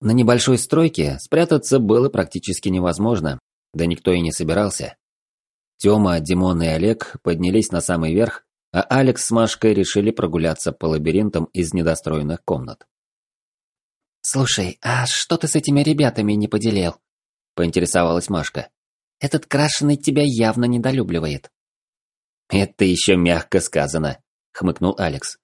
На небольшой стройке спрятаться было практически невозможно, да никто и не собирался. Тёма, Димон и Олег поднялись на самый верх, а Алекс с Машкой решили прогуляться по лабиринтам из недостроенных комнат. «Слушай, а что ты с этими ребятами не поделил?» – поинтересовалась Машка. «Этот крашеный тебя явно недолюбливает». «Это еще мягко сказано», – хмыкнул Алекс.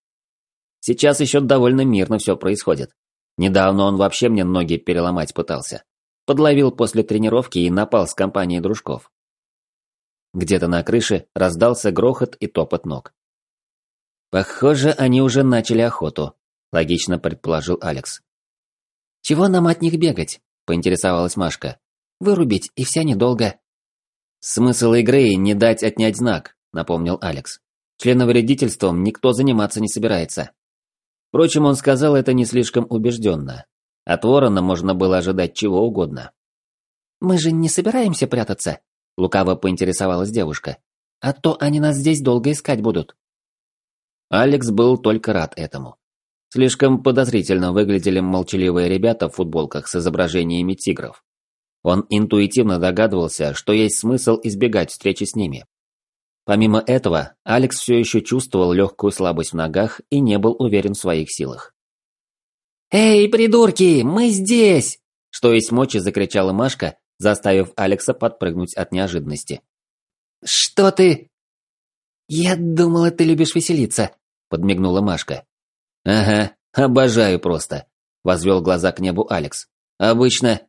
«Сейчас еще довольно мирно все происходит. Недавно он вообще мне ноги переломать пытался. Подловил после тренировки и напал с компанией дружков. Где-то на крыше раздался грохот и топот ног. «Похоже, они уже начали охоту», – логично предположил Алекс. «Чего нам от них бегать?» – поинтересовалась Машка. «Вырубить, и вся недолго». «Смысл игры – не дать отнять знак», – напомнил Алекс. «Членовредительством никто заниматься не собирается». Впрочем, он сказал это не слишком убежденно. От ворона можно было ожидать чего угодно. «Мы же не собираемся прятаться», Лукаво поинтересовалась девушка. «А то они нас здесь долго искать будут». Алекс был только рад этому. Слишком подозрительно выглядели молчаливые ребята в футболках с изображениями тигров. Он интуитивно догадывался, что есть смысл избегать встречи с ними. Помимо этого, Алекс все еще чувствовал легкую слабость в ногах и не был уверен в своих силах. «Эй, придурки, мы здесь!» Что есть мочи, закричала Машка, заставив Алекса подпрыгнуть от неожиданности. «Что ты?» «Я думала, ты любишь веселиться», — подмигнула Машка. «Ага, обожаю просто», — возвел глаза к небу Алекс. «Обычно...»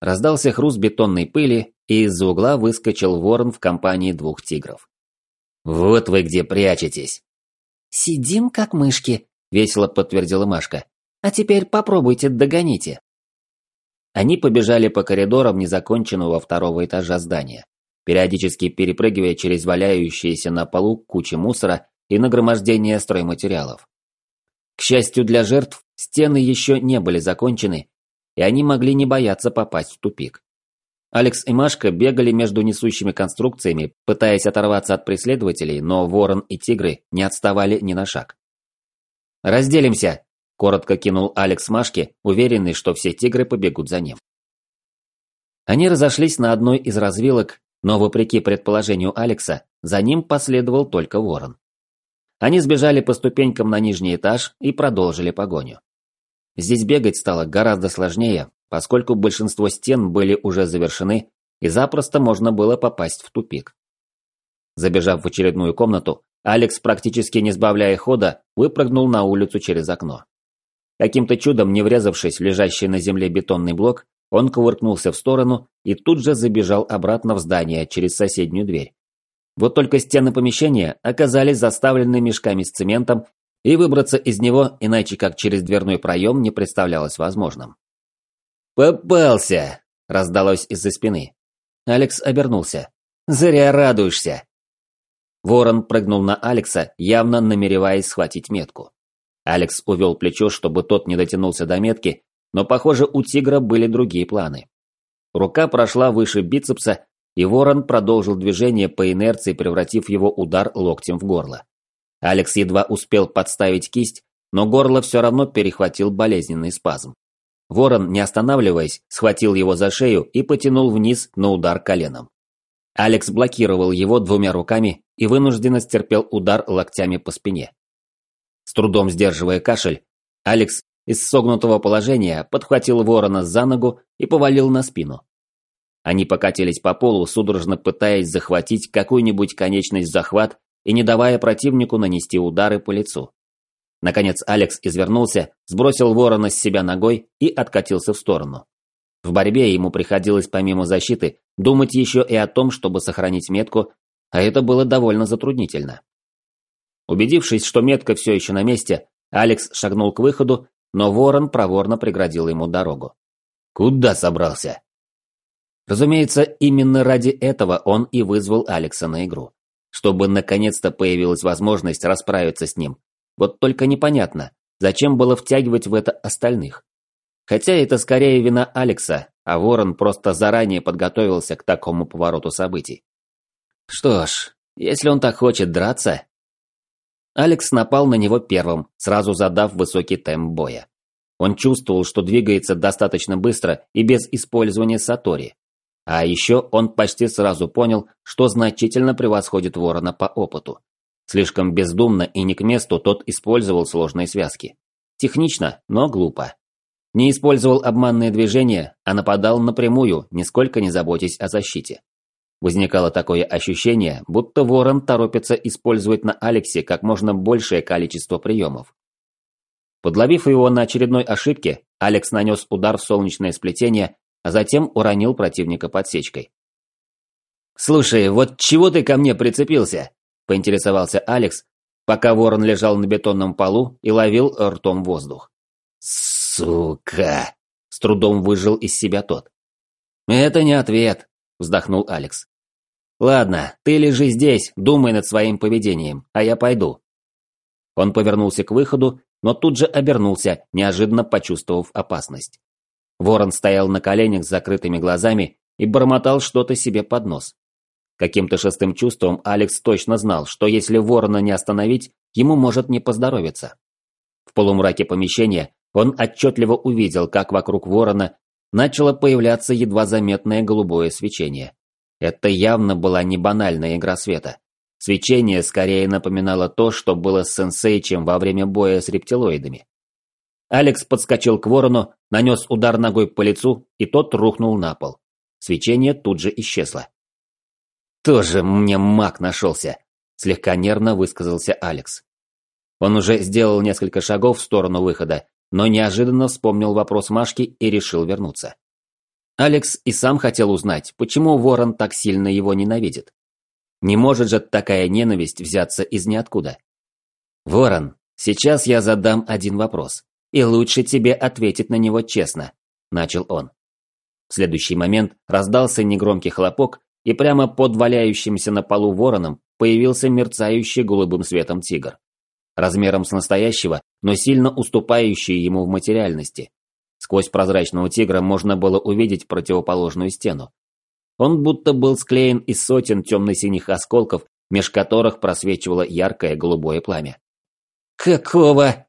Раздался хруст бетонной пыли, и из-за угла выскочил ворон в компании двух тигров. «Вот вы где прячетесь!» «Сидим как мышки», — весело подтвердила Машка. «А теперь попробуйте догоните». Они побежали по коридорам незаконченного второго этажа здания, периодически перепрыгивая через валяющиеся на полу кучи мусора и нагромождение стройматериалов. К счастью для жертв, стены еще не были закончены, и они могли не бояться попасть в тупик. Алекс и Машка бегали между несущими конструкциями, пытаясь оторваться от преследователей, но ворон и тигры не отставали ни на шаг. «Разделимся!» Коротко кинул Алекс Машке, уверенный, что все тигры побегут за ним. Они разошлись на одной из развилок, но, вопреки предположению Алекса, за ним последовал только ворон. Они сбежали по ступенькам на нижний этаж и продолжили погоню. Здесь бегать стало гораздо сложнее, поскольку большинство стен были уже завершены, и запросто можно было попасть в тупик. Забежав в очередную комнату, Алекс, практически не сбавляя хода, выпрыгнул на улицу через окно. Каким-то чудом не врезавшись в лежащий на земле бетонный блок, он кувыркнулся в сторону и тут же забежал обратно в здание через соседнюю дверь. Вот только стены помещения оказались заставлены мешками с цементом, и выбраться из него, иначе как через дверной проем, не представлялось возможным. «Попался!» – раздалось из-за спины. Алекс обернулся. «Зря радуешься!» Ворон прыгнул на Алекса, явно намереваясь схватить метку. Алекс увел плечо, чтобы тот не дотянулся до метки, но, похоже, у тигра были другие планы. Рука прошла выше бицепса, и ворон продолжил движение по инерции, превратив его удар локтем в горло. Алекс едва успел подставить кисть, но горло все равно перехватил болезненный спазм. Ворон, не останавливаясь, схватил его за шею и потянул вниз на удар коленом. Алекс блокировал его двумя руками и вынужденно стерпел удар локтями по спине. С трудом сдерживая кашель, Алекс из согнутого положения подхватил ворона за ногу и повалил на спину. Они покатились по полу, судорожно пытаясь захватить какую-нибудь конечность захват и не давая противнику нанести удары по лицу. Наконец Алекс извернулся, сбросил ворона с себя ногой и откатился в сторону. В борьбе ему приходилось помимо защиты думать еще и о том, чтобы сохранить метку, а это было довольно затруднительно. Убедившись, что метка все еще на месте, Алекс шагнул к выходу, но ворон проворно преградил ему дорогу. «Куда собрался?» Разумеется, именно ради этого он и вызвал Алекса на игру. Чтобы наконец-то появилась возможность расправиться с ним. Вот только непонятно, зачем было втягивать в это остальных. Хотя это скорее вина Алекса, а Ворон просто заранее подготовился к такому повороту событий. Что ж, если он так хочет драться, Алекс напал на него первым, сразу задав высокий темп боя. Он чувствовал, что двигается достаточно быстро и без использования Сатори. А еще он почти сразу понял, что значительно превосходит Ворона по опыту. Слишком бездумно и не к месту тот использовал сложные связки. Технично, но глупо. Не использовал обманные движения, а нападал напрямую, нисколько не заботясь о защите. Возникало такое ощущение, будто Ворон торопится использовать на Алексе как можно большее количество приемов. Подловив его на очередной ошибке, Алекс нанес удар в солнечное сплетение, а затем уронил противника подсечкой. «Слушай, вот чего ты ко мне прицепился?» – поинтересовался Алекс, пока ворон лежал на бетонном полу и ловил ртом воздух. «Сука!» – с трудом выжил из себя тот. «Это не ответ», – вздохнул Алекс. «Ладно, ты лежи здесь, думай над своим поведением, а я пойду». Он повернулся к выходу, но тут же обернулся, неожиданно почувствовав опасность. Ворон стоял на коленях с закрытыми глазами и бормотал что-то себе под нос. Каким-то шестым чувством Алекс точно знал, что если ворона не остановить, ему может не поздоровиться. В полумраке помещения он отчетливо увидел, как вокруг ворона начало появляться едва заметное голубое свечение. Это явно была не банальная игра света. Свечение скорее напоминало то, что было с сенсейчем во время боя с рептилоидами. Алекс подскочил к ворону, нанес удар ногой по лицу, и тот рухнул на пол. Свечение тут же исчезло. «Тоже мне маг нашелся», – слегка нервно высказался Алекс. Он уже сделал несколько шагов в сторону выхода, но неожиданно вспомнил вопрос Машки и решил вернуться. Алекс и сам хотел узнать, почему Ворон так сильно его ненавидит. Не может же такая ненависть взяться из ниоткуда. «Ворон, сейчас я задам один вопрос и лучше тебе ответить на него честно», – начал он. В следующий момент раздался негромкий хлопок, и прямо под валяющимся на полу вороном появился мерцающий голубым светом тигр. Размером с настоящего, но сильно уступающий ему в материальности. Сквозь прозрачного тигра можно было увидеть противоположную стену. Он будто был склеен из сотен темно-синих осколков, меж которых просвечивало яркое голубое пламя. «Какого?»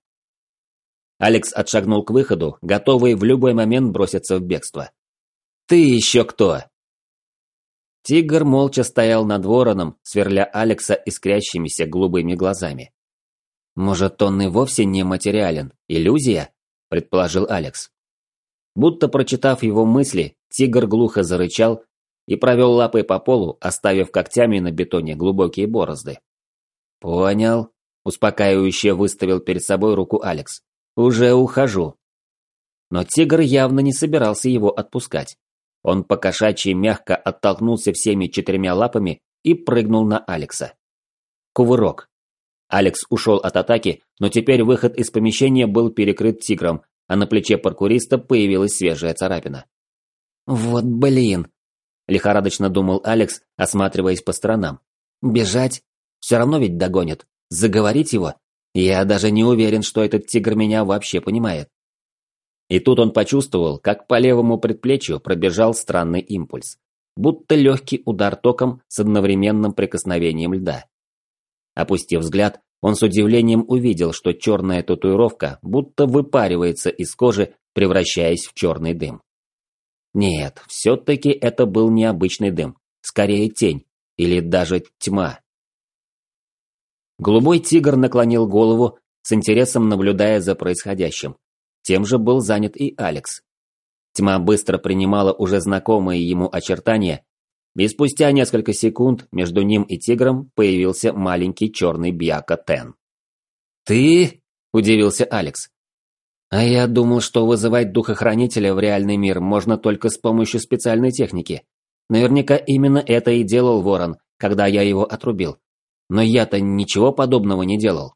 Алекс отшагнул к выходу, готовый в любой момент броситься в бегство. «Ты еще кто?» Тигр молча стоял над вороном, сверля Алекса искрящимися голубыми глазами. «Может, он и вовсе не материален, иллюзия?» – предположил Алекс. Будто прочитав его мысли, тигр глухо зарычал и провел лапой по полу, оставив когтями на бетоне глубокие борозды. «Понял», – успокаивающе выставил перед собой руку Алекс. «Уже ухожу». Но тигр явно не собирался его отпускать. Он покошачьи мягко оттолкнулся всеми четырьмя лапами и прыгнул на Алекса. Кувырок. Алекс ушел от атаки, но теперь выход из помещения был перекрыт тигром, а на плече паркуриста появилась свежая царапина. «Вот блин!» – лихорадочно думал Алекс, осматриваясь по сторонам. «Бежать? Все равно ведь догонит. Заговорить его? Я даже не уверен, что этот тигр меня вообще понимает. И тут он почувствовал, как по левому предплечью пробежал странный импульс. Будто легкий удар током с одновременным прикосновением льда. Опустив взгляд, он с удивлением увидел, что черная татуировка будто выпаривается из кожи, превращаясь в черный дым. Нет, все-таки это был необычный дым, скорее тень, или даже тьма. Голубой тигр наклонил голову, с интересом наблюдая за происходящим, тем же был занят и Алекс. Тьма быстро принимала уже знакомые ему очертания, и спустя несколько секунд между ним и тигром появился маленький черный Бьяка Тен. «Ты?» – удивился Алекс. «А я думал, что вызывать духохранителя в реальный мир можно только с помощью специальной техники. Наверняка именно это и делал Ворон, когда я его отрубил. Но я-то ничего подобного не делал».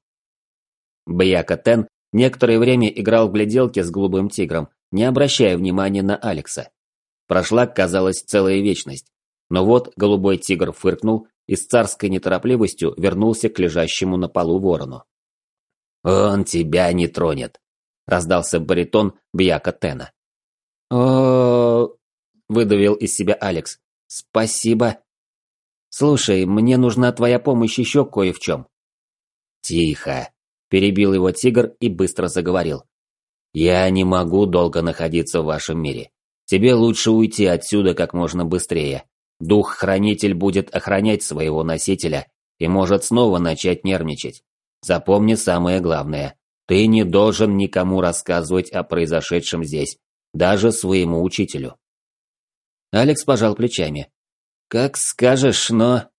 Бьяка Тен Некоторое время играл в гляделки с голубым тигром, не обращая внимания на Алекса. Прошла, казалось, целая вечность. Но вот голубой тигр фыркнул и с царской неторопливостью вернулся к лежащему на полу ворону. «Он тебя не тронет», – раздался баритон Бьяка Тена. о выдавил из себя Алекс. «Спасибо. Слушай, мне нужна твоя помощь еще кое в чем». «Тихо», Перебил его тигр и быстро заговорил. «Я не могу долго находиться в вашем мире. Тебе лучше уйти отсюда как можно быстрее. Дух-хранитель будет охранять своего носителя и может снова начать нервничать. Запомни самое главное. Ты не должен никому рассказывать о произошедшем здесь, даже своему учителю. Алекс пожал плечами. Как скажешь, но...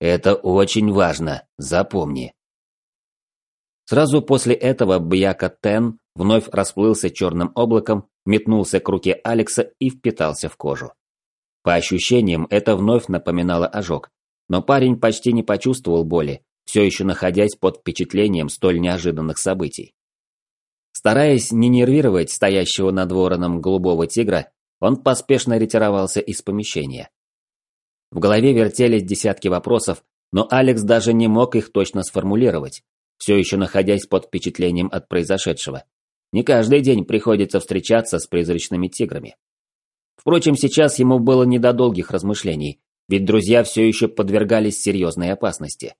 Это очень важно, запомни. Сразу после этого Бьяка Тен вновь расплылся черным облаком, метнулся к руке Алекса и впитался в кожу. По ощущениям, это вновь напоминало ожог, но парень почти не почувствовал боли, все еще находясь под впечатлением столь неожиданных событий. Стараясь не нервировать стоящего над вороном голубого тигра, он поспешно ретировался из помещения. В голове вертелись десятки вопросов, но Алекс даже не мог их точно сформулировать, все еще находясь под впечатлением от произошедшего. Не каждый день приходится встречаться с призрачными тиграми. Впрочем, сейчас ему было не до долгих размышлений, ведь друзья все еще подвергались серьезной опасности.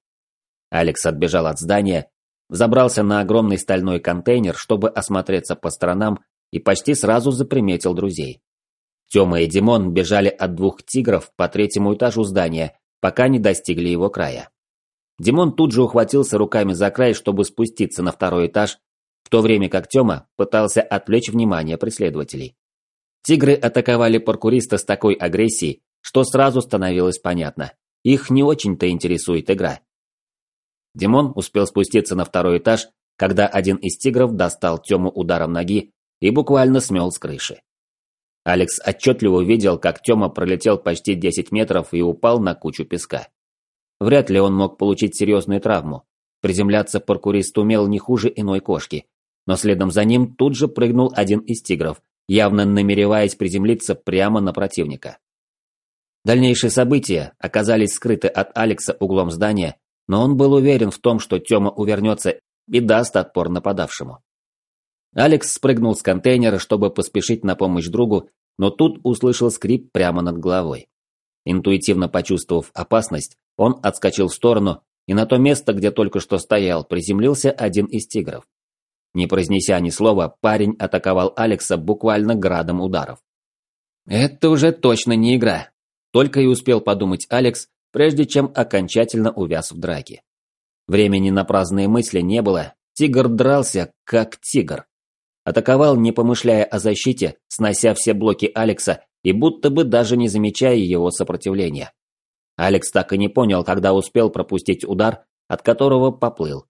Алекс отбежал от здания, взобрался на огромный стальной контейнер, чтобы осмотреться по сторонам, и почти сразу заприметил друзей. Тёма и Димон бежали от двух тигров по третьему этажу здания, пока не достигли его края. Димон тут же ухватился руками за край, чтобы спуститься на второй этаж, в то время как Тёма пытался отвлечь внимание преследователей. Тигры атаковали паркуриста с такой агрессией, что сразу становилось понятно. Их не очень-то интересует игра. Димон успел спуститься на второй этаж, когда один из тигров достал Тему ударом ноги и буквально смел с крыши. Алекс отчетливо увидел, как Тёма пролетел почти 10 метров и упал на кучу песка. Вряд ли он мог получить серьезную травму. Приземляться паркурист умел не хуже иной кошки. Но следом за ним тут же прыгнул один из тигров, явно намереваясь приземлиться прямо на противника. Дальнейшие события оказались скрыты от Алекса углом здания, но он был уверен в том, что Тёма увернется и даст отпор нападавшему. Алекс спрыгнул с контейнера, чтобы поспешить на помощь другу, но тут услышал скрип прямо над головой. Интуитивно почувствовав опасность, он отскочил в сторону, и на то место, где только что стоял, приземлился один из тигров. Не произнеся ни слова, парень атаковал Алекса буквально градом ударов. «Это уже точно не игра», – только и успел подумать Алекс, прежде чем окончательно увяз в драке. Времени на праздные мысли не было, тигр дрался, как тигр. Атаковал, не помышляя о защите, снося все блоки Алекса и будто бы даже не замечая его сопротивления. Алекс так и не понял, когда успел пропустить удар, от которого поплыл.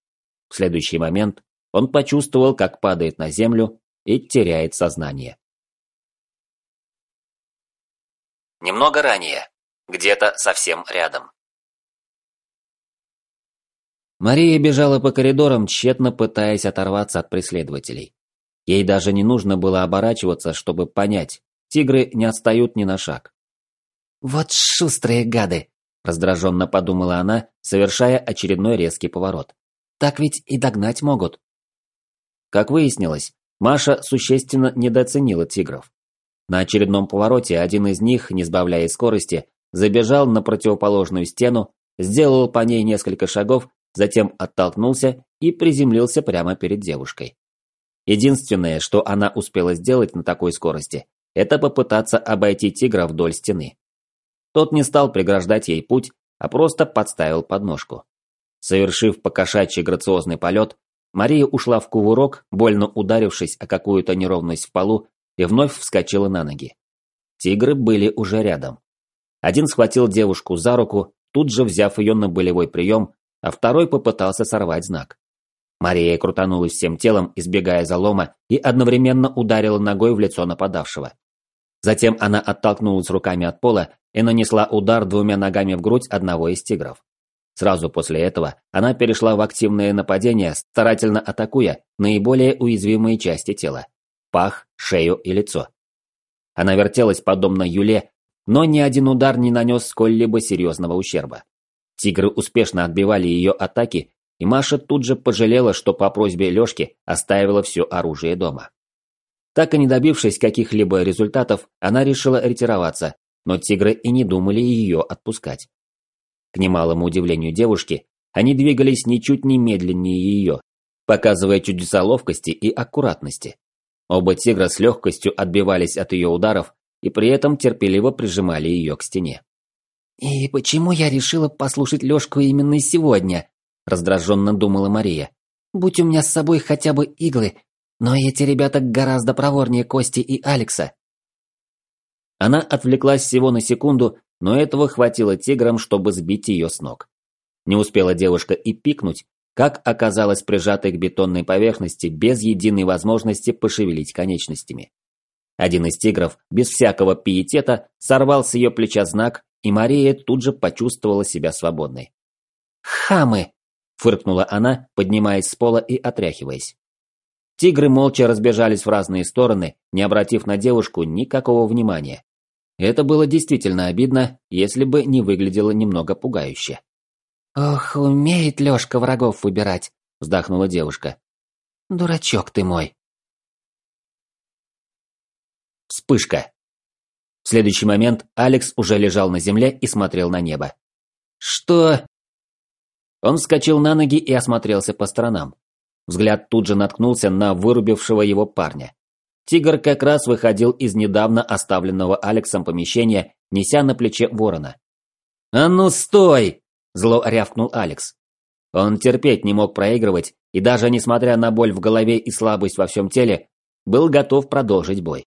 В следующий момент он почувствовал, как падает на землю и теряет сознание. Немного ранее. Где-то совсем рядом. Мария бежала по коридорам, тщетно пытаясь оторваться от преследователей. Ей даже не нужно было оборачиваться, чтобы понять, тигры не отстают ни на шаг. «Вот шустрые гады!» – раздраженно подумала она, совершая очередной резкий поворот. «Так ведь и догнать могут». Как выяснилось, Маша существенно недооценила тигров. На очередном повороте один из них, не сбавляя скорости, забежал на противоположную стену, сделал по ней несколько шагов, затем оттолкнулся и приземлился прямо перед девушкой. Единственное, что она успела сделать на такой скорости, это попытаться обойти тигра вдоль стены. Тот не стал преграждать ей путь, а просто подставил подножку. Совершив покошачий грациозный полет, Мария ушла в кувырок, больно ударившись о какую-то неровность в полу, и вновь вскочила на ноги. Тигры были уже рядом. Один схватил девушку за руку, тут же взяв ее на болевой прием, а второй попытался сорвать знак. Мария крутанулась всем телом, избегая залома, и одновременно ударила ногой в лицо нападавшего. Затем она оттолкнулась руками от пола и нанесла удар двумя ногами в грудь одного из тигров. Сразу после этого она перешла в активное нападение, старательно атакуя наиболее уязвимые части тела – пах, шею и лицо. Она вертелась подобно Юле, но ни один удар не нанес сколь-либо серьезного ущерба. Тигры успешно отбивали ее атаки, и Маша тут же пожалела, что по просьбе Лёшки оставила все оружие дома. Так и не добившись каких-либо результатов, она решила ретироваться, но тигры и не думали ее отпускать. К немалому удивлению девушки, они двигались ничуть не медленнее ее, показывая чудеса ловкости и аккуратности. Оба тигра с легкостью отбивались от ее ударов и при этом терпеливо прижимали ее к стене. «И почему я решила послушать Лёшку именно сегодня?» – раздраженно думала Мария. «Будь у меня с собой хотя бы иглы, но эти ребята гораздо проворнее Кости и Алекса». Она отвлеклась всего на секунду, но этого хватило тиграм, чтобы сбить ее с ног. Не успела девушка и пикнуть, как оказалась прижатой к бетонной поверхности без единой возможности пошевелить конечностями. Один из тигров, без всякого пиетета, сорвал с ее плеча знак, и Мария тут же почувствовала себя свободной. «Хамы!» – фыркнула она, поднимаясь с пола и отряхиваясь. Тигры молча разбежались в разные стороны, не обратив на девушку никакого внимания. Это было действительно обидно, если бы не выглядело немного пугающе. «Ох, умеет Лёшка врагов выбирать», – вздохнула девушка. «Дурачок ты мой». Вспышка. В следующий момент Алекс уже лежал на земле и смотрел на небо. «Что?» Он вскочил на ноги и осмотрелся по сторонам. Взгляд тут же наткнулся на вырубившего его парня. Тигр как раз выходил из недавно оставленного Алексом помещения, неся на плече ворона. «А ну стой!» – зло рявкнул Алекс. Он терпеть не мог проигрывать, и даже несмотря на боль в голове и слабость во всем теле, был готов продолжить бой.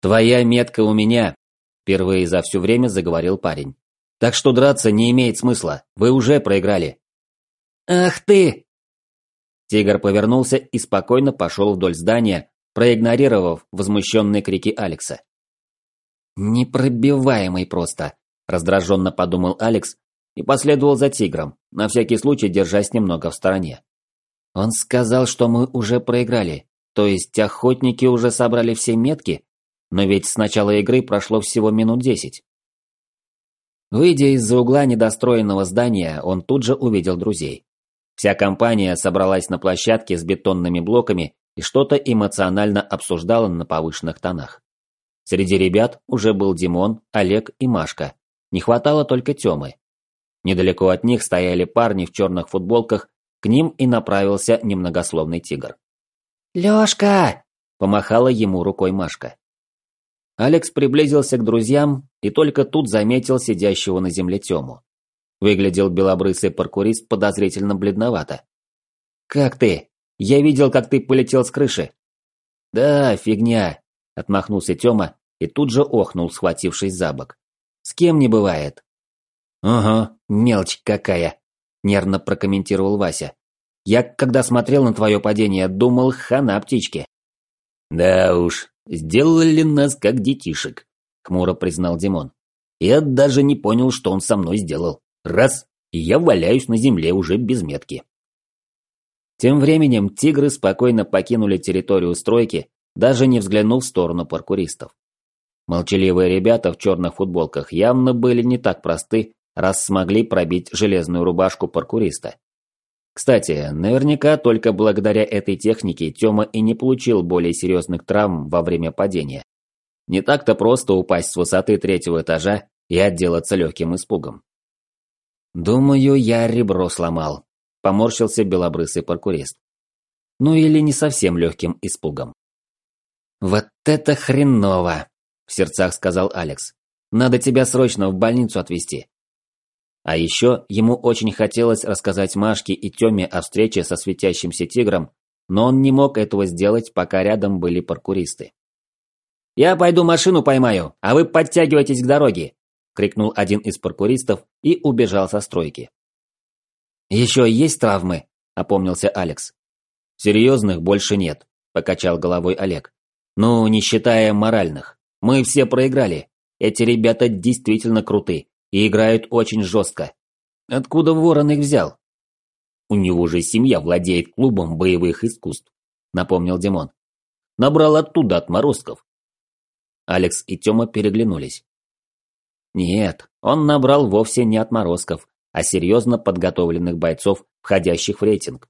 «Твоя метка у меня», – впервые за все время заговорил парень. «Так что драться не имеет смысла, вы уже проиграли». «Ах ты!» Тигр повернулся и спокойно пошел вдоль здания, проигнорировав возмущенные крики Алекса. «Непробиваемый просто», – раздраженно подумал Алекс и последовал за тигром, на всякий случай держась немного в стороне. «Он сказал, что мы уже проиграли, то есть охотники уже собрали все метки, но ведь с начала игры прошло всего минут десять». Выйдя из-за угла недостроенного здания, он тут же увидел друзей. Вся компания собралась на площадке с бетонными блоками и что-то эмоционально обсуждала на повышенных тонах. Среди ребят уже был Димон, Олег и Машка. Не хватало только Тёмы. Недалеко от них стояли парни в черных футболках, к ним и направился немногословный тигр. «Лёшка!» – помахала ему рукой Машка. Алекс приблизился к друзьям и только тут заметил сидящего на земле Тёму. Выглядел белобрысый паркурист подозрительно бледновато. «Как ты?» Я видел, как ты полетел с крыши». «Да, фигня», – отмахнулся Тёма и тут же охнул, схватившись за бок. «С кем не бывает». «Ага, мелочь какая», – нервно прокомментировал Вася. «Я, когда смотрел на твое падение, думал, хана птички». «Да уж, сделали нас как детишек», – хмуро признал Димон. «Я даже не понял, что он со мной сделал. Раз, и я валяюсь на земле уже без метки». Тем временем тигры спокойно покинули территорию стройки, даже не взглянув в сторону паркуристов. Молчаливые ребята в черных футболках явно были не так просты, раз смогли пробить железную рубашку паркуриста. Кстати, наверняка только благодаря этой технике Тёма и не получил более серьезных травм во время падения. Не так-то просто упасть с высоты третьего этажа и отделаться легким испугом. «Думаю, я ребро сломал», Поморщился белобрысый паркурист. Ну или не совсем легким испугом. «Вот это хреново!» – в сердцах сказал Алекс. «Надо тебя срочно в больницу отвезти». А еще ему очень хотелось рассказать Машке и Тёме о встрече со светящимся тигром, но он не мог этого сделать, пока рядом были паркуристы. «Я пойду машину поймаю, а вы подтягивайтесь к дороге!» – крикнул один из паркуристов и убежал со стройки. «Еще есть травмы?» – опомнился Алекс. «Серьезных больше нет», – покачал головой Олег. «Ну, не считая моральных. Мы все проиграли. Эти ребята действительно круты и играют очень жестко. Откуда Ворон их взял?» «У него же семья владеет клубом боевых искусств», – напомнил Димон. «Набрал оттуда отморозков». Алекс и Тёма переглянулись. Нет, он набрал вовсе не отморозков, а серьезно подготовленных бойцов, входящих в рейтинг.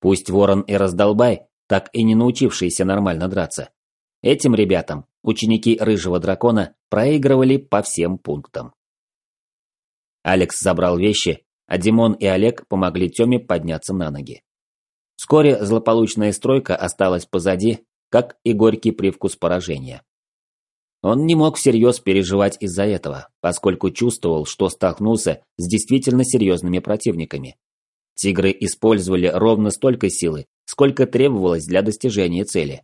Пусть Ворон и раздолбай, так и не научившиеся нормально драться. Этим ребятам, ученики Рыжего Дракона, проигрывали по всем пунктам. Алекс забрал вещи, а Димон и Олег помогли Тёме подняться на ноги. Вскоре злополучная стройка осталась позади, как и горький привкус поражения. Он не мог всерьез переживать из-за этого, поскольку чувствовал, что столкнулся с действительно серьезными противниками. Тигры использовали ровно столько силы, сколько требовалось для достижения цели.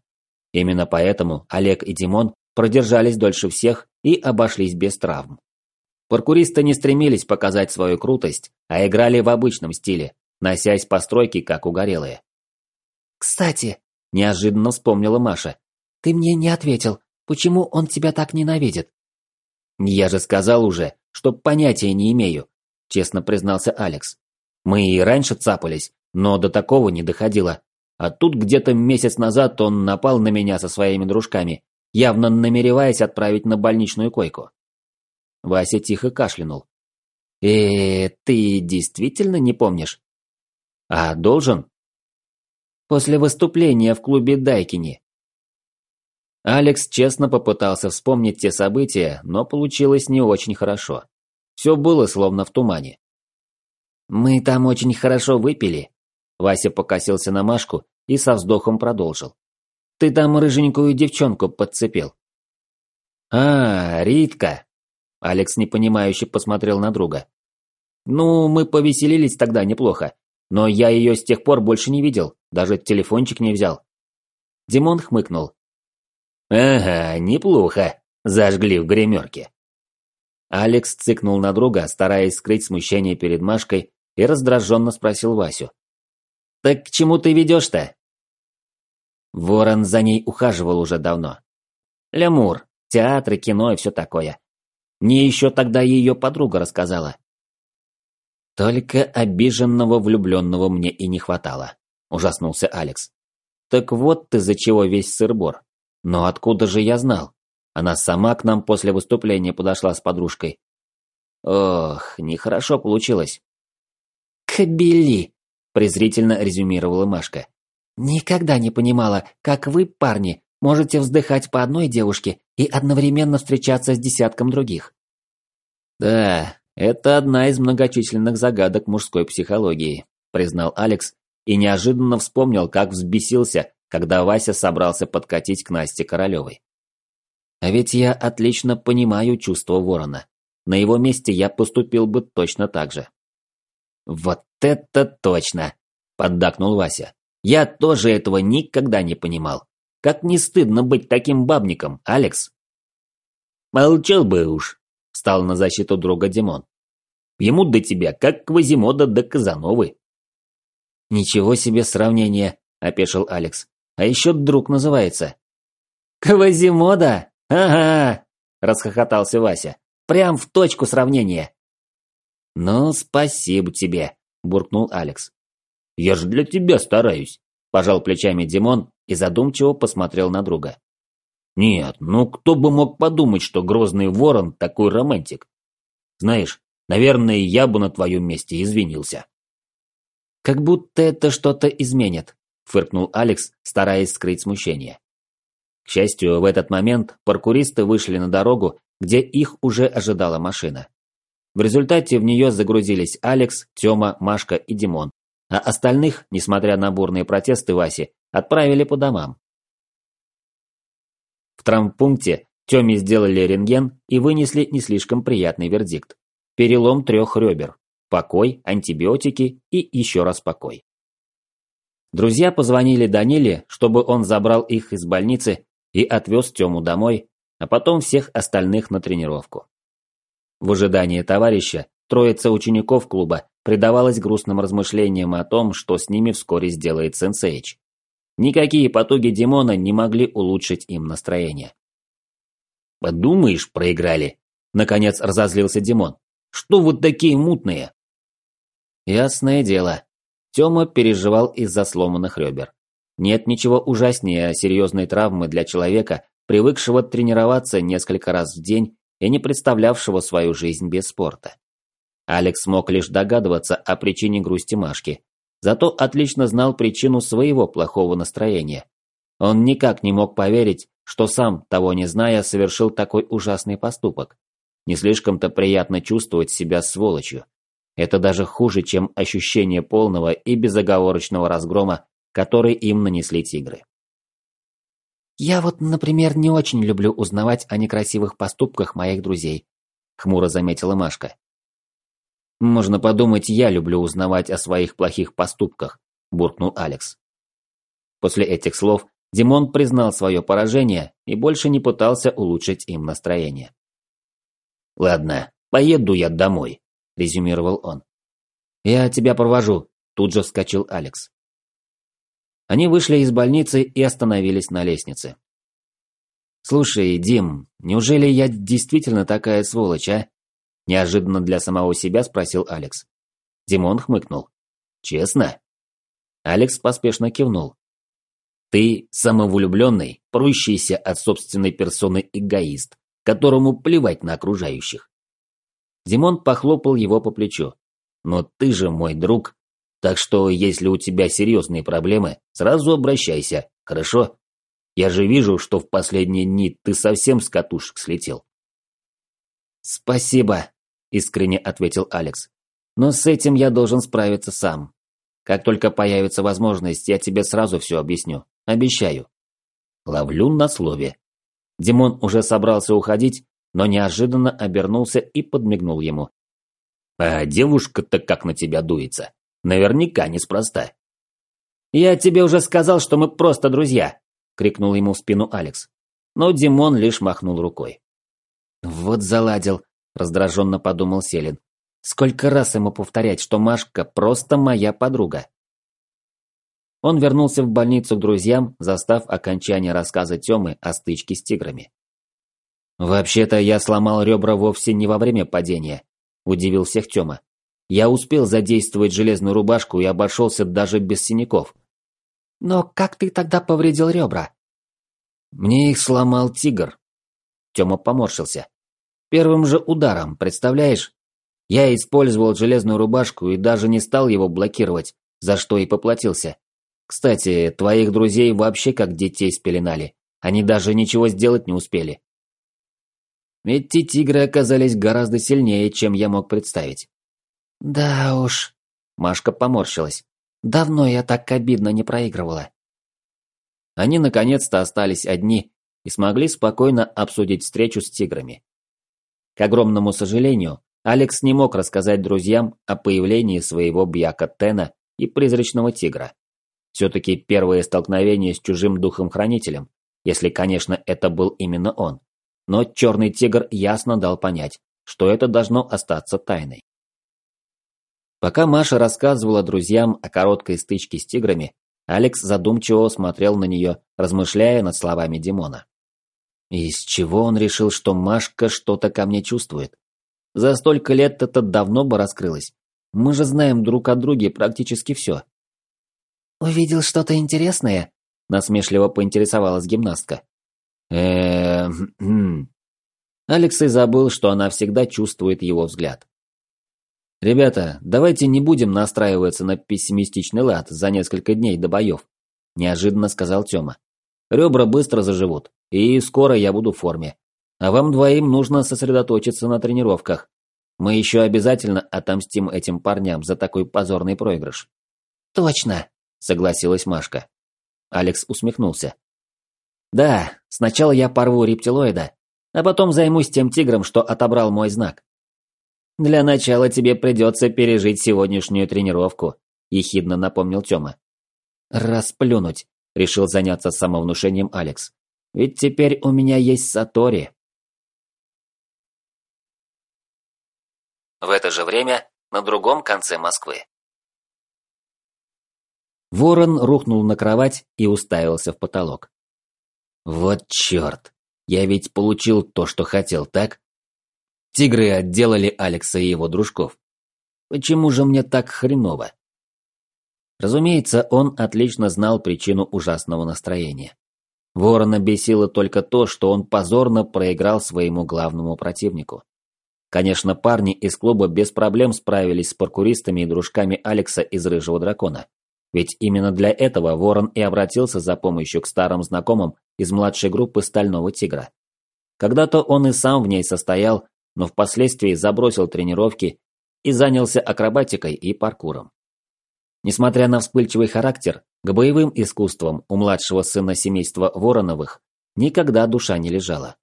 Именно поэтому Олег и Димон продержались дольше всех и обошлись без травм. Паркуристы не стремились показать свою крутость, а играли в обычном стиле, носясь по стройке, как угорелые. «Кстати», – неожиданно вспомнила Маша, – «ты мне не ответил, почему он тебя так ненавидит?» «Я же сказал уже, что понятия не имею», – честно признался Алекс. «Мы и раньше цапались, но до такого не доходило. А тут где-то месяц назад он напал на меня со своими дружками, явно намереваясь отправить на больничную койку». Вася тихо кашлянул. э ты действительно не помнишь?» «А должен?» «После выступления в клубе Дайкини». Алекс честно попытался вспомнить те события, но получилось не очень хорошо. Все было словно в тумане. «Мы там очень хорошо выпили», – Вася покосился на Машку и со вздохом продолжил. «Ты там рыженькую девчонку подцепил». «А, Ритка», – Алекс непонимающе посмотрел на друга. «Ну, мы повеселились тогда неплохо, но я ее с тех пор больше не видел, даже телефончик не взял». Димон хмыкнул. «Ага, неплохо, зажгли в гримерке». Алекс цыкнул на друга, стараясь скрыть смущение перед Машкой, и раздраженно спросил Васю. «Так к чему ты ведешь-то?» Ворон за ней ухаживал уже давно. Лемур, театры, кино и все такое. Мне еще тогда ее подруга рассказала. Только обиженного влюбленного мне и не хватало, ужаснулся Алекс. Так вот ты за чего весь сырбор. Но откуда же я знал? Она сама к нам после выступления подошла с подружкой. Ох, нехорошо получилось. «Кобели!» – презрительно резюмировала Машка. «Никогда не понимала, как вы, парни, можете вздыхать по одной девушке и одновременно встречаться с десятком других». «Да, это одна из многочисленных загадок мужской психологии», – признал Алекс и неожиданно вспомнил, как взбесился, когда Вася собрался подкатить к Насте Королевой. А ведь я отлично понимаю чувство ворона. На его месте я поступил бы точно так же. «Вот это точно!» – поддакнул Вася. «Я тоже этого никогда не понимал. Как не стыдно быть таким бабником, Алекс?» «Молчал бы уж», – встал на защиту друга Димон. «Ему до тебя, как Квазимода до Казановы». «Ничего себе сравнение», – опешил Алекс. «А еще друг называется». «Квазимода? Ага!» – расхохотался Вася. «Прям в точку сравнения». «Ну, спасибо тебе», – буркнул Алекс. «Я же для тебя стараюсь», – пожал плечами Димон и задумчиво посмотрел на друга. «Нет, ну кто бы мог подумать, что грозный ворон такой романтик? Знаешь, наверное, я бы на твоем месте извинился». «Как будто это что-то изменит», – фыркнул Алекс, стараясь скрыть смущение. К счастью, в этот момент паркуристы вышли на дорогу, где их уже ожидала машина. В результате в нее загрузились Алекс, Тёма, Машка и Димон, а остальных, несмотря на бурные протесты Васи, отправили по домам. В травмпункте Тёме сделали рентген и вынесли не слишком приятный вердикт. Перелом трех ребер, покой, антибиотики и еще раз покой. Друзья позвонили Даниле, чтобы он забрал их из больницы и отвез Тему домой, а потом всех остальных на тренировку. В ожидании товарища троица учеников клуба предавалась грустным размышлениям о том, что с ними вскоре сделает Сенсейч. Никакие потуги Димона не могли улучшить им настроение. «Подумаешь, проиграли!» – наконец разозлился Димон. «Что вот такие мутные?» Ясное дело. Тёма переживал из-за сломанных ребер. Нет ничего ужаснее серьезной травмы для человека, привыкшего тренироваться несколько раз в день и не представлявшего свою жизнь без спорта. Алекс мог лишь догадываться о причине грусти Машки, зато отлично знал причину своего плохого настроения. Он никак не мог поверить, что сам, того не зная, совершил такой ужасный поступок. Не слишком-то приятно чувствовать себя сволочью. Это даже хуже, чем ощущение полного и безоговорочного разгрома, который им нанесли тигры. Я вот, например, не очень люблю узнавать о некрасивых поступках моих друзей, хмуро заметила Машка. Можно подумать, я люблю узнавать о своих плохих поступках, буркнул Алекс. После этих слов Димон признал свое поражение и больше не пытался улучшить им настроение. «Ладно, поеду я домой», – резюмировал он. «Я тебя провожу», – тут же вскочил Алекс. Они вышли из больницы и остановились на лестнице. «Слушай, Дим, неужели я действительно такая сволочь, а?» Неожиданно для самого себя спросил Алекс. Димон хмыкнул. «Честно?» Алекс поспешно кивнул. «Ты самовлюбленный, прущийся от собственной персоны эгоист, которому плевать на окружающих». Димон похлопал его по плечу. «Но ты же мой друг, так что если у тебя серьезные проблемы, сразу обращайся, хорошо? Я же вижу, что в последние дни ты совсем с катушек слетел». «Спасибо», – искренне ответил Алекс. «Но с этим я должен справиться сам. Как только появится возможность, я тебе сразу все объясню. Обещаю». Ловлю на слове. Димон уже собрался уходить, но неожиданно обернулся и подмигнул ему. «А девушка-то как на тебя дуется? Наверняка неспроста». «Я тебе уже сказал, что мы просто друзья!» – крикнул ему в спину Алекс. Но Димон лишь махнул рукой. «Вот заладил», – раздраженно подумал Селин. «Сколько раз ему повторять, что Машка просто моя подруга?» Он вернулся в больницу к друзьям, застав окончание рассказа Тёмы о стычке с тиграми. «Вообще-то я сломал ребра вовсе не во время падения», – удивил всех Тёма. «Я успел задействовать железную рубашку и обошелся даже без синяков». «Но как ты тогда повредил ребра?» «Мне их сломал тигр». Тёма поморщился. Первым же ударом, представляешь? Я использовал железную рубашку и даже не стал его блокировать, за что и поплатился. Кстати, твоих друзей вообще как детей спеленали. Они даже ничего сделать не успели. Эти тигры оказались гораздо сильнее, чем я мог представить. Да уж. Машка поморщилась. Давно я так обидно не проигрывала. Они наконец-то остались одни и смогли спокойно обсудить встречу с тиграми. К огромному сожалению, Алекс не мог рассказать друзьям о появлении своего Бьяка Тена и призрачного тигра. Все-таки первое столкновение с чужим духом-хранителем, если, конечно, это был именно он. Но черный тигр ясно дал понять, что это должно остаться тайной. Пока Маша рассказывала друзьям о короткой стычке с тиграми, Алекс задумчиво смотрел на нее, размышляя над словами Димона. Из чего он решил, что Машка что-то ко мне чувствует? За столько лет это давно бы раскрылось. Мы же знаем друг о друге практически все. «Увидел что-то интересное?» – насмешливо поинтересовалась гимнастка. Эм, хм. Алекс забыл, что она всегда чувствует его взгляд. «Ребята, давайте не будем настраиваться на пессимистичный лад за несколько дней до боев», – неожиданно сказал Тёма. «Ребра быстро заживут. И скоро я буду в форме. А вам двоим нужно сосредоточиться на тренировках. Мы еще обязательно отомстим этим парням за такой позорный проигрыш. Точно, согласилась Машка. Алекс усмехнулся. Да, сначала я порву рептилоида, а потом займусь тем тигром, что отобрал мой знак. Для начала тебе придется пережить сегодняшнюю тренировку, ехидно напомнил Тёма. Расплюнуть, решил заняться самовнушением Алекс. Ведь теперь у меня есть Сатори. В это же время на другом конце Москвы. Ворон рухнул на кровать и уставился в потолок. Вот черт, я ведь получил то, что хотел, так? Тигры отделали Алекса и его дружков. Почему же мне так хреново? Разумеется, он отлично знал причину ужасного настроения. Ворона бесило только то, что он позорно проиграл своему главному противнику. Конечно, парни из клуба без проблем справились с паркуристами и дружками Алекса из Рыжего Дракона. Ведь именно для этого Ворон и обратился за помощью к старым знакомым из младшей группы Стального Тигра. Когда-то он и сам в ней состоял, но впоследствии забросил тренировки и занялся акробатикой и паркуром. Несмотря на вспыльчивый характер, к боевым искусствам у младшего сына семейства Вороновых никогда душа не лежала.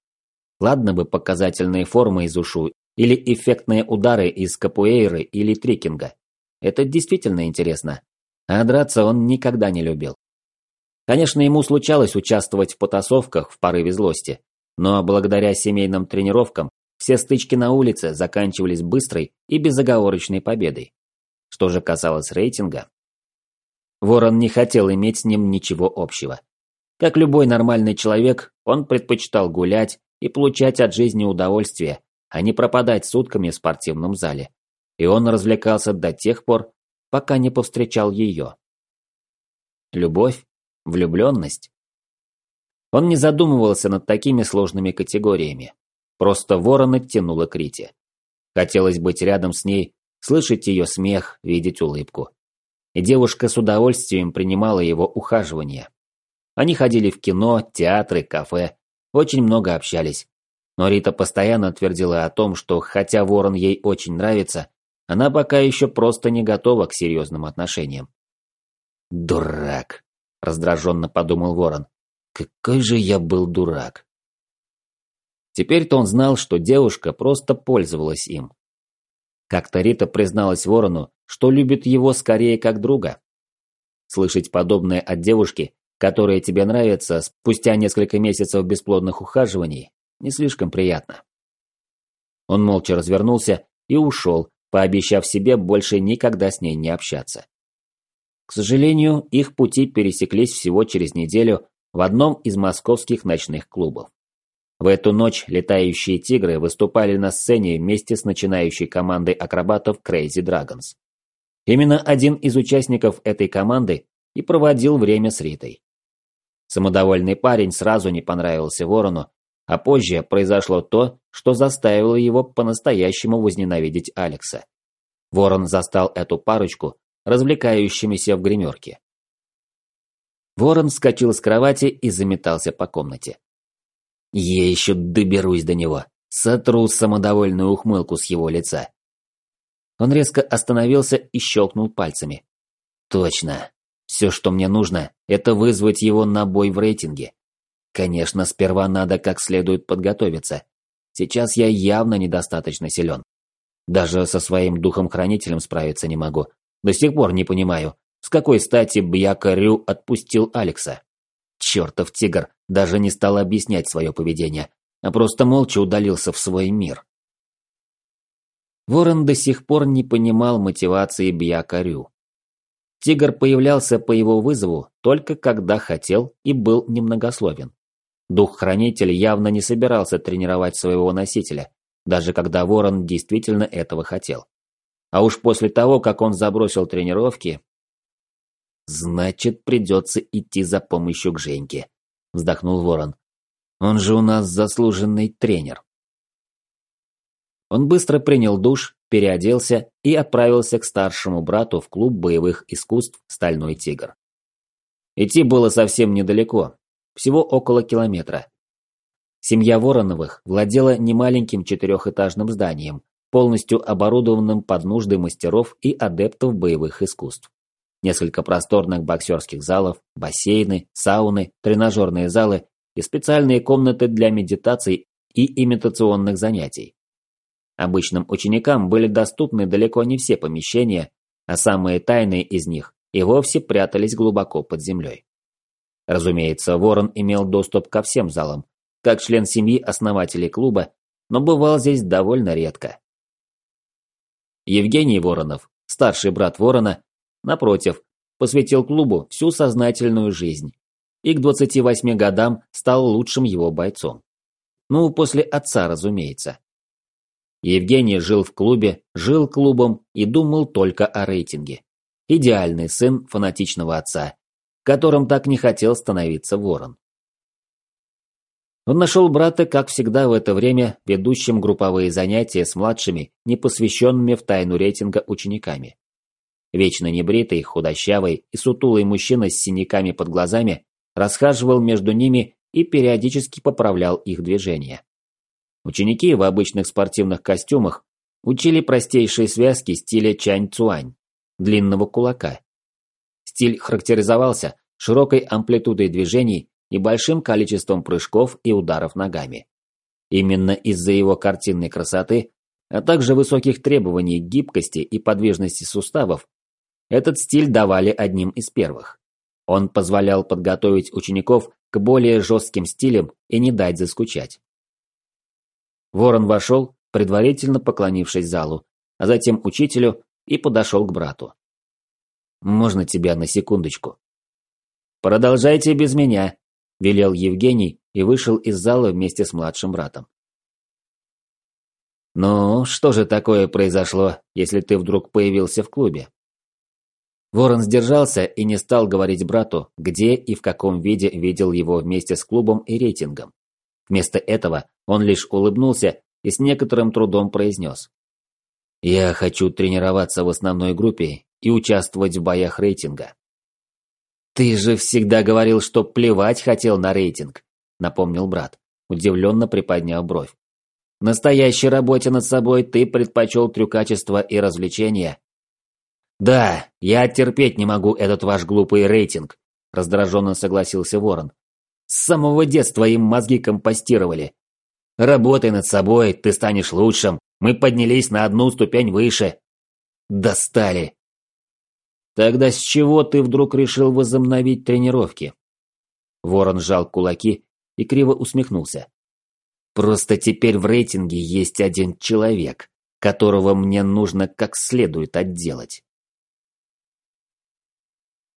Ладно бы показательные формы из ушу или эффектные удары из капуэйры или трикинга. Это действительно интересно. А драться он никогда не любил. Конечно, ему случалось участвовать в потасовках в порыве злости, но благодаря семейным тренировкам все стычки на улице заканчивались быстрой и безоговорочной победой. Что же касалось рейтинга, Ворон не хотел иметь с ним ничего общего. Как любой нормальный человек, он предпочитал гулять и получать от жизни удовольствие, а не пропадать сутками в спортивном зале. И он развлекался до тех пор, пока не повстречал ее. Любовь? Влюбленность? Он не задумывался над такими сложными категориями. Просто ворона тянула к Рите. Хотелось быть рядом с ней, слышать ее смех, видеть улыбку. И девушка с удовольствием принимала его ухаживание. Они ходили в кино, театры, кафе, очень много общались. Но Рита постоянно твердила о том, что хотя Ворон ей очень нравится, она пока еще просто не готова к серьезным отношениям. «Дурак!» – раздраженно подумал Ворон. «Какой же я был дурак!» Теперь-то он знал, что девушка просто пользовалась им. Как-то Рита призналась Ворону, что любит его скорее как друга. Слышать подобное от девушки, которая тебе нравится, спустя несколько месяцев бесплодных ухаживаний, не слишком приятно. Он молча развернулся и ушел, пообещав себе больше никогда с ней не общаться. К сожалению, их пути пересеклись всего через неделю в одном из московских ночных клубов. В эту ночь летающие тигры выступали на сцене вместе с начинающей командой акробатов Crazy Dragons. Именно один из участников этой команды и проводил время с Ритой. Самодовольный парень сразу не понравился Ворону, а позже произошло то, что заставило его по-настоящему возненавидеть Алекса. Ворон застал эту парочку, развлекающимися в гримерке. Ворон вскочил с кровати и заметался по комнате. Я еще доберусь до него. Сотру самодовольную ухмылку с его лица. Он резко остановился и щелкнул пальцами. Точно. Все, что мне нужно, это вызвать его на бой в рейтинге. Конечно, сперва надо как следует подготовиться. Сейчас я явно недостаточно силен. Даже со своим духом-хранителем справиться не могу. До сих пор не понимаю, с какой стати Бьяка Рю отпустил Алекса. Чертов тигр даже не стал объяснять свое поведение, а просто молча удалился в свой мир. Ворон до сих пор не понимал мотивации Бьякарю. Тигр появлялся по его вызову только когда хотел и был немногословен. Дух-хранитель явно не собирался тренировать своего носителя, даже когда Ворон действительно этого хотел. А уж после того, как он забросил тренировки, «Значит, придется идти за помощью к Женьке», – вздохнул Ворон. «Он же у нас заслуженный тренер». Он быстро принял душ, переоделся и отправился к старшему брату в клуб боевых искусств «Стальной тигр». Идти было совсем недалеко, всего около километра. Семья Вороновых владела немаленьким четырехэтажным зданием, полностью оборудованным под нужды мастеров и адептов боевых искусств несколько просторных боксерских залов, бассейны, сауны, тренажерные залы и специальные комнаты для медитаций и имитационных занятий. Обычным ученикам были доступны далеко не все помещения, а самые тайные из них и вовсе прятались глубоко под землей. Разумеется, Ворон имел доступ ко всем залам, как член семьи основателей клуба, но бывал здесь довольно редко. Евгений Воронов, старший брат Ворона, Напротив, посвятил клубу всю сознательную жизнь. И к 28 годам стал лучшим его бойцом. Ну, после отца, разумеется. Евгений жил в клубе, жил клубом и думал только о рейтинге. Идеальный сын фанатичного отца, которым так не хотел становиться ворон. Он нашел брата, как всегда в это время, ведущим групповые занятия с младшими, непосвященными в тайну рейтинга учениками. Вечно небритый, худощавый и сутулый мужчина с синяками под глазами расхаживал между ними и периодически поправлял их движения. Ученики в обычных спортивных костюмах учили простейшие связки стиля чань-цуань, длинного кулака, Стиль характеризовался широкой амплитудой движений и большим количеством прыжков и ударов ногами. Именно из-за его картинной красоты, а также высоких требований гибкости и подвижности суставов, этот стиль давали одним из первых. Он позволял подготовить учеников к более жестким стилям и не дать заскучать. Ворон вошел, предварительно поклонившись залу, а затем учителю и подошел к брату. «Можно тебя на секундочку?» «Продолжайте без меня», – велел Евгений и вышел из зала вместе с младшим братом. «Ну, что же такое произошло, если ты вдруг появился в клубе?» Ворон сдержался и не стал говорить брату, где и в каком виде видел его вместе с клубом и рейтингом. Вместо этого он лишь улыбнулся и с некоторым трудом произнес. «Я хочу тренироваться в основной группе и участвовать в боях рейтинга». «Ты же всегда говорил, что плевать хотел на рейтинг», – напомнил брат, удивленно приподняв бровь. «В настоящей работе над собой ты предпочел трюкачество и развлечения, «Да, я терпеть не могу этот ваш глупый рейтинг», – раздраженно согласился Ворон. «С самого детства им мозги компостировали. Работай над собой, ты станешь лучшим. Мы поднялись на одну ступень выше». «Достали!» «Тогда с чего ты вдруг решил возобновить тренировки?» Ворон сжал кулаки и криво усмехнулся. «Просто теперь в рейтинге есть один человек, которого мне нужно как следует отделать».